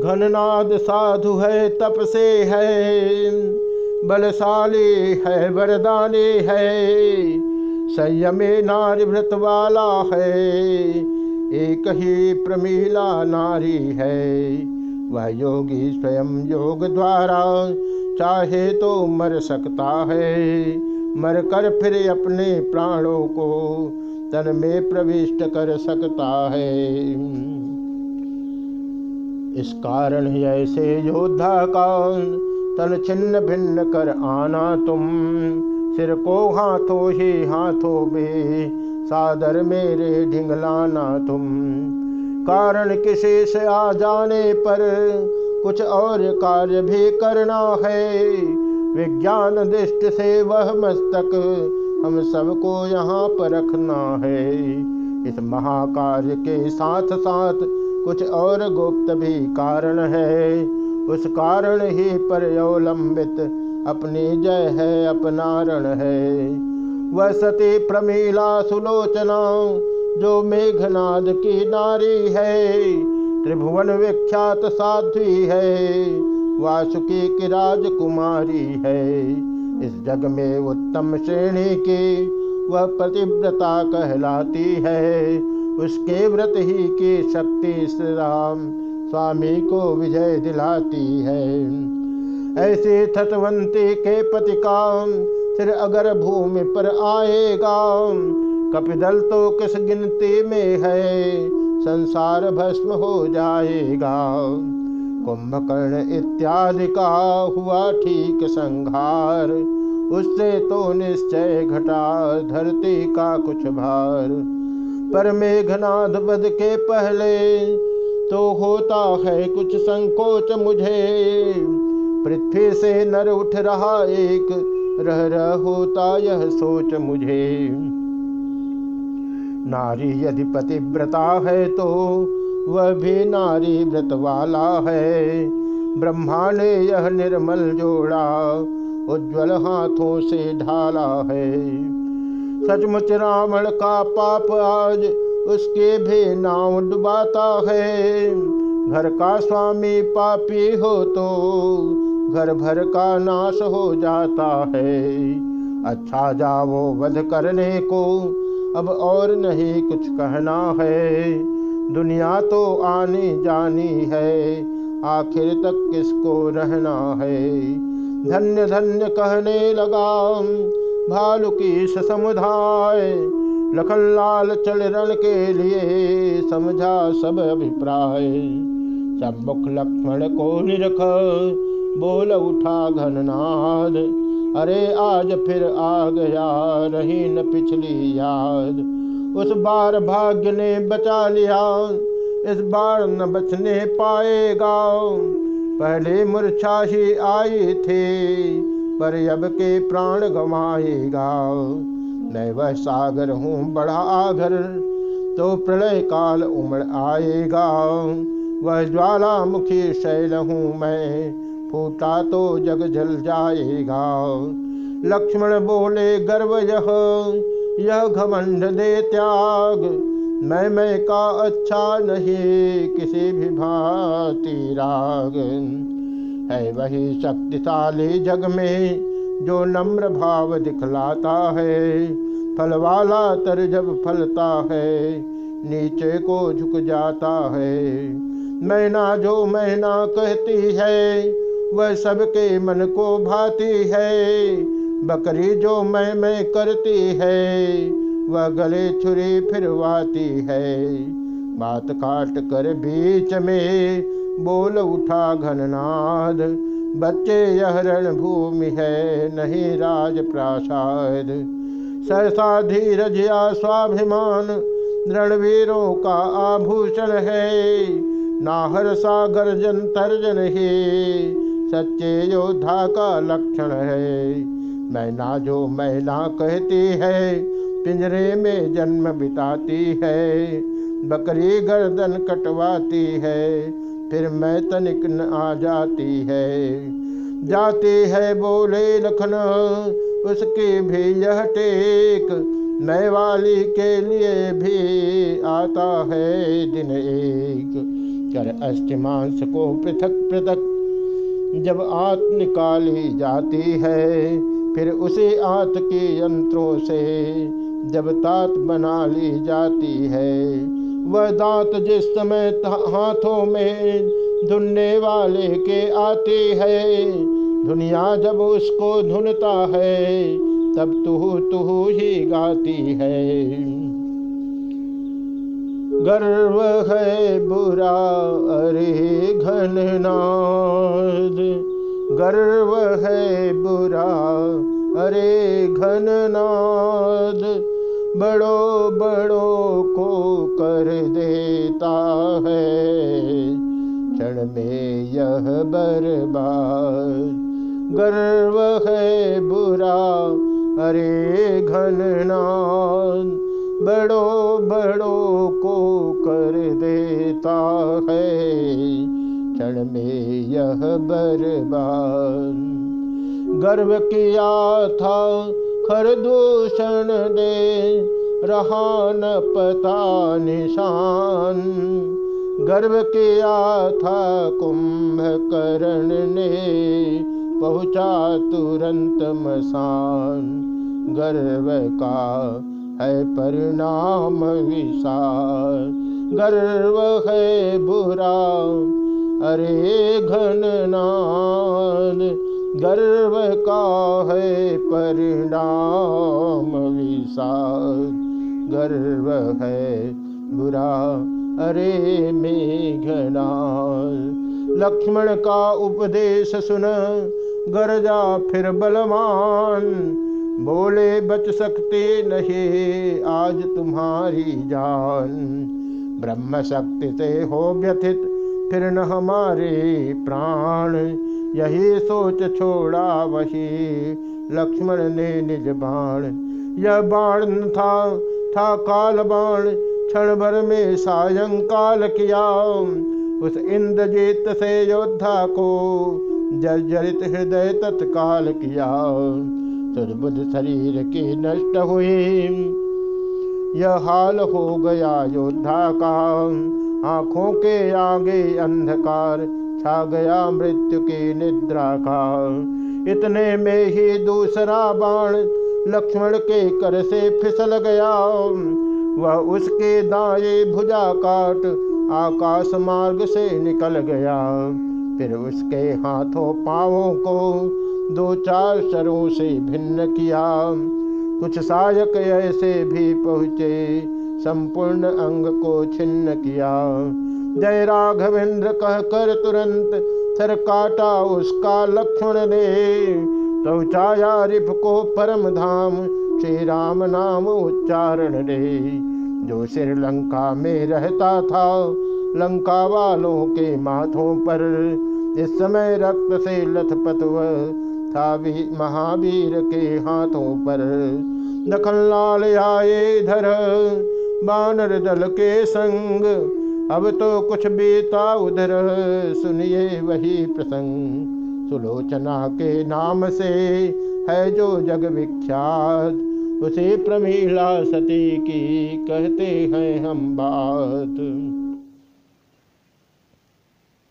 घननाद साधु है तप से है, बलशाली है, वरदानी है, संयमे नारी व्रत वाला है, एक ही प्रमीला नारी है। वह योगी स्वयं योग द्वारा चाहे तो मर सकता है, मर कर फिर अपने प्राणों को तन में प्रविष्ट कर सकता है। इस कारण ऐसे योद्धा का तन छिन्न भिन्न कर आना तुम। सिर को हाथों ही हाथों में सादर मेरे ढिंगलाना तुम। कारण किसी से आ जाने पर कुछ और कार्य भी करना है। विज्ञान दृष्टि से वह मस्तक हम सबको यहाँ पर रखना है। इस महाकार्य के साथ साथ कुछ और गुप्त भी कारण है। उस कारण ही पर अवलंबित अपनी जय है, अपनारण है। वह सती प्रमीला सुलोचना जो मेघनाद की नारी है, त्रिभुवन विख्यात साध्वी है, वासुकी की राजकुमारी है। इस जग में उत्तम श्रेणी की वह प्रतिव्रता कहलाती है। उसके व्रत ही की शक्ति श्री राम स्वामी को विजय दिलाती है। ऐसे थतवंती के पति का फिर अगर भूमि पर आएगा, कपिदल तो किस गिनती में है? संसार भस्म हो जाएगा। कुंभकर्ण इत्यादि का हुआ ठीक संहार, उससे तो निश्चय घटा धरती का कुछ भार। पर मेघनाथ बद के पहले तो होता है कुछ संकोच मुझे। पृथ्वी से नर उठ रहा एक, रह रह होता यह सोच मुझे। नारी यदि पतिव्रता है तो वह भी नारी व्रत वाला है। ब्रह्मा ने यह निर्मल जोड़ा, उज्जवल हाथों से ढाला है। सचमुच रावण का पाप आज उसके भी नाव डुबाता है। घर का स्वामी पापी हो तो घर भर का नाश हो जाता है। अच्छा जाओ वध करने को, अब और नहीं कुछ कहना है। दुनिया तो आनी जानी है, आखिर तक किसको रहना है? धन्य धन्य कहने लगा भालू की समुदाय। लखन लाल चल रण के लिए समझा सब अभिप्राय। सब मुख लक्ष्मण को निरख, बोल उठा घननाद। अरे आज फिर आ गया रही न पिछली याद। उस बार भाग्य ने बचा लिया, इस बार न बचने पाएगा। पहले मूर्छा ही आई थी पर अब के प्राण गवाएगा। मैं वह सागर हूँ, बड़ा आगर तो प्रलय काल उमड़ आएगा। वह ज्वालामुखी शैल हूँ मैं, फूटा तो जग जल जाएगा। लक्ष्मण बोले, गर्व यह यह घमंड दे त्याग। मैं मैं का अच्छा नहीं, किसी भी भांति राग। है वही शक्तिशाली जग में जो नम्र भाव दिखलाता है। फल वाला तर जब फलता है, नीचे को झुक जाता है। मैना जो मैना कहती है, वह सबके मन को भाती है। बकरी जो मैं मैं करती है, वह गले छुरी फिरवाती है। बात काट कर बीच में बोल उठा घननाद। बच्चे यह रणभूमि है, नहीं राज प्रासाद सहसा धीरज या स्वाभिमान, रणवीरों का आभूषण है। नाहर सागर जन तर्जन ही सच्चे योद्धा का लक्षण है। मैना जो मैना कहती है, पिंजरे में जन्म बिताती है। बकरी गर्दन कटवाती है फिर मैं तनिक न आ जाती है। जाती है बोले लखन, उसकी भी यह टेक, मैं वाली के लिए भी आता है दिन एक। कर अस्थिमांस को पृथक पृथक, जब आत निकाली जाती है, फिर उसे आत के यंत्रों से जब तात बना ली जाती है। वह दांत जिस समय हाथों में धुनने वाले के आते है। दुनिया जब उसको धुनता है, तब तुह तुह ही गाती है। गर्व है बुरा, अरे घन नाद। गर्व है बुरा, अरे घननाद बड़ो बड़ो को कर देता है। क्षण में यह बर्बाद। गर्व है बुरा, अरे घननाद बड़ो बड़ो को कर देता है। क्षण में यह बर्बाद। गर्व किया था खरदूषण दे रहा न पता निशान। गर्व किया था कुंभकर्ण ने पहुँचा तुरंत मसान। गर्व का है परिणाम विशाल। गर्व है बुरा, अरे घननाद गर्व का है परिणाम विशाल। गर्व है बुरा, अरे मेघनाल लक्ष्मण का उपदेश सुन, गरजा फिर बलवान। बोले, बच सकते नहीं आज तुम्हारी जान। ब्रह्म शक्ति से हो व्यथित फिर न हमारे प्राण, यही सोच छोड़ा वही लक्ष्मण ने निज बाण। यह बाण था था काल बाण, क्षण भर में सायंकाल किया। उस इंद्रजीत से योद्धा को जर्जरित हृदय तत्काल किया। सुदबुद शरीर की नष्ट हुई। यह हाल हो गया योद्धा का। आँखों के आगे अंधकार छा गया मृत्यु की निद्रा का। इतने में ही दूसरा बाण लक्ष्मण के कर से फिसल गया। वह उसके दाए भुजा काट आकाश मार्ग से निकल गया। फिर उसके हाथों पावों को दो चार शरों से भिन्न किया। कुछ सायक ऐसे भी पहुँचे संपूर्ण अंग को छिन्न किया। जय राघवेंद्र कह कर तुरंत सर काटा उसका लक्ष्मण ने तो चाया रिप को परम धाम श्री राम नाम उच्चारण ने जो श्रीलंका में रहता था, लंका वालों के माथों पर, इस समय रक्त से लथपथ था भी महावीर के हाथों पर। दखल लाल आए धर बानर दल के संग। अब तो कुछ बीता उधर, सुनिए वही प्रसंग। सुलोचना के नाम से है जो जग विख्यात, उसे प्रमीला सती की कहते हैं हम बात।